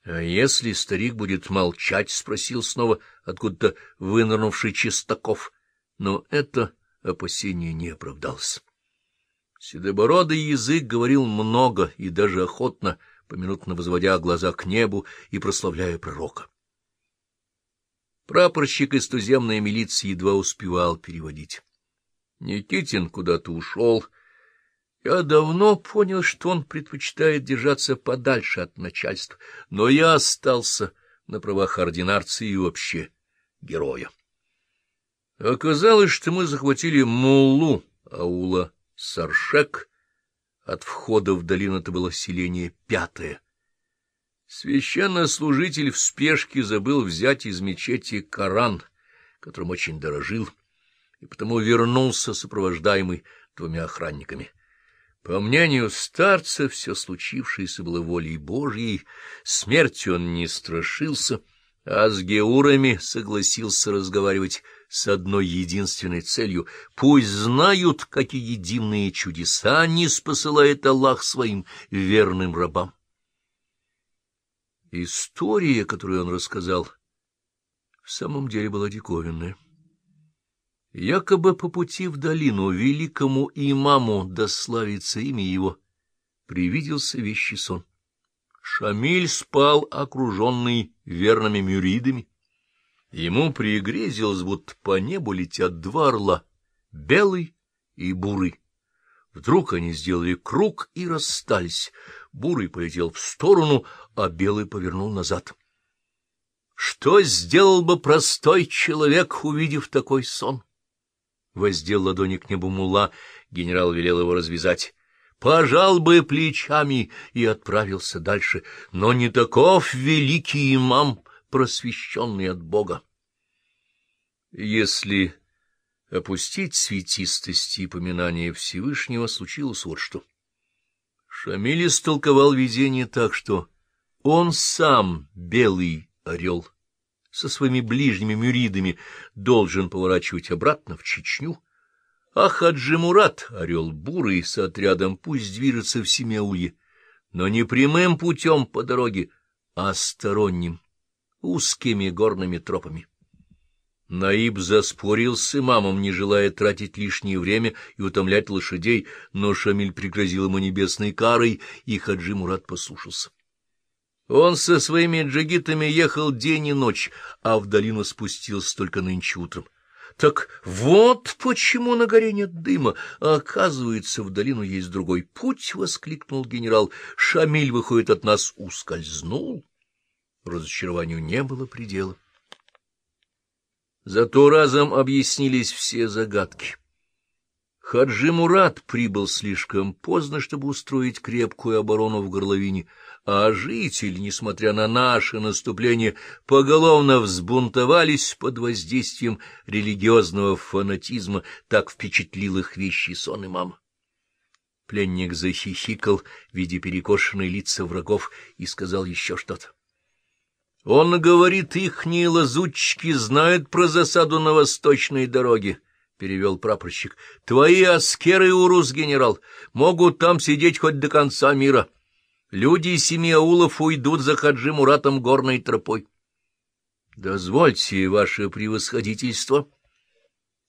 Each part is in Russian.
— А если старик будет молчать? — спросил снова откуда-то вынырнувший Чистаков. Но это опасение не оправдалось. Седобородый язык говорил много и даже охотно, поминутно возводя глаза к небу и прославляя пророка. Прапорщик из туземной милиции едва успевал переводить. Никитин куда-то ушел. Я давно понял, что он предпочитает держаться подальше от начальства, но я остался на правах ординарца и вообще героя. Оказалось, что мы захватили Муллу аула Саршек. От входа в долину это было селение пятое. Священнослужитель в спешке забыл взять из мечети Коран, которым очень дорожил, и потому вернулся, сопровождаемый двумя охранниками. По мнению старца, все случившееся было волей Божьей, смерти он не страшился, а с геурами согласился разговаривать с одной единственной целью — пусть знают, какие дивные чудеса не спосылает Аллах своим верным рабам. История, которую он рассказал, в самом деле была диковинная. Якобы по пути в долину великому имаму, дославится имя его, привиделся вещий сон. Шамиль спал, окруженный верными мюридами. Ему пригрезилось, будто по небу летят два орла, белый и бурый. Вдруг они сделали круг и расстались. Бурый полетел в сторону, а белый повернул назад. Что сделал бы простой человек, увидев такой сон? Воздел ладони к небу мула, генерал велел его развязать. Пожал бы плечами и отправился дальше, но не таков великий имам, просвещенный от Бога. Если опустить светистости и поминания Всевышнего, случилось вот что. Шамиль истолковал видение так, что он сам, белый орел, со своими ближними мюридами, должен поворачивать обратно в Чечню, а Хаджи Мурат, орел бурый, с отрядом пусть движется в Семяулье, но не прямым путем по дороге, а сторонним узкими горными тропами. Наиб заспорил с имамом, не желая тратить лишнее время и утомлять лошадей, но Шамиль пригрозил ему небесной карой, и Хаджи Мурат послушался. Он со своими джигитами ехал день и ночь, а в долину спустился только нынче утром. Так вот почему на горе нет дыма, а оказывается, в долину есть другой путь, — воскликнул генерал. Шамиль, выходит, от нас ускользнул. Разочарованию не было предела. Зато разом объяснились все загадки. Хаджи Мурат прибыл слишком поздно, чтобы устроить крепкую оборону в горловине, а жители, несмотря на наше наступление, поголовно взбунтовались под воздействием религиозного фанатизма, так впечатлил их вещий сон имама. Пленник захихикал, видя перекошенные лица врагов, и сказал еще что-то. Он говорит, ихние лазутчики знают про засаду на восточной дороге, — перевел прапорщик. — Твои аскеры, урус, генерал, могут там сидеть хоть до конца мира. Люди семи аулов уйдут за Хаджи Муратом горной тропой. — Дозвольте, ваше превосходительство.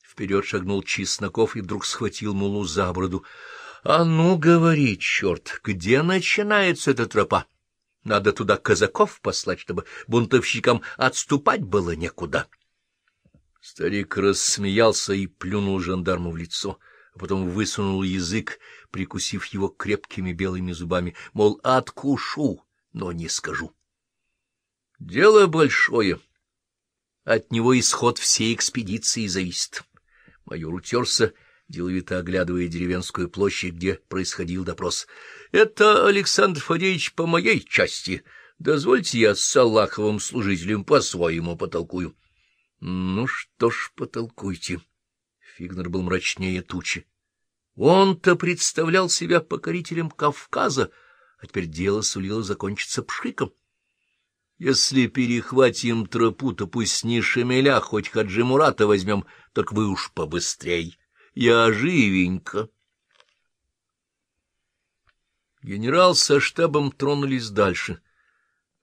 Вперед шагнул Чесноков и вдруг схватил Мулу за бороду. — А ну, говори, черт, где начинается эта тропа? — надо туда казаков послать, чтобы бунтовщикам отступать было некуда. Старик рассмеялся и плюнул жандарму в лицо, а потом высунул язык, прикусив его крепкими белыми зубами, мол, откушу, но не скажу. Дело большое. От него исход всей экспедиции зависит. Майор утерся, деловито оглядывая деревенскую площадь, где происходил допрос. — Это, Александр Фадеевич, по моей части. Дозвольте я с Аллаховым служителем по-своему потолкую. — Ну что ж, потолкуйте. Фигнер был мрачнее тучи. Он-то представлял себя покорителем Кавказа, а теперь дело сулило закончиться пшиком. Если перехватим тропу, то пусть не шемеля, хоть Хаджи Мурата возьмем, только вы уж побыстрей. Я живенько. Генерал со штабом тронулись дальше.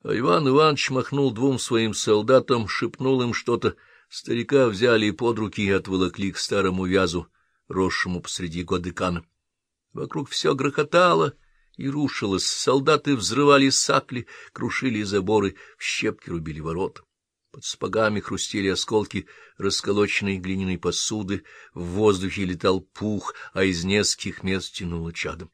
А Иван Иванович махнул двум своим солдатам, шепнул им что-то. Старика взяли под руки и отволокли к старому вязу, росшему посреди Годыкана. Вокруг все грохотало и рушилось, солдаты взрывали сакли, крушили заборы, в щепки рубили ворот. Под спагами хрустели осколки расколоченной глиняной посуды, в воздухе летал пух, а из нескольких мест тянуло чадом.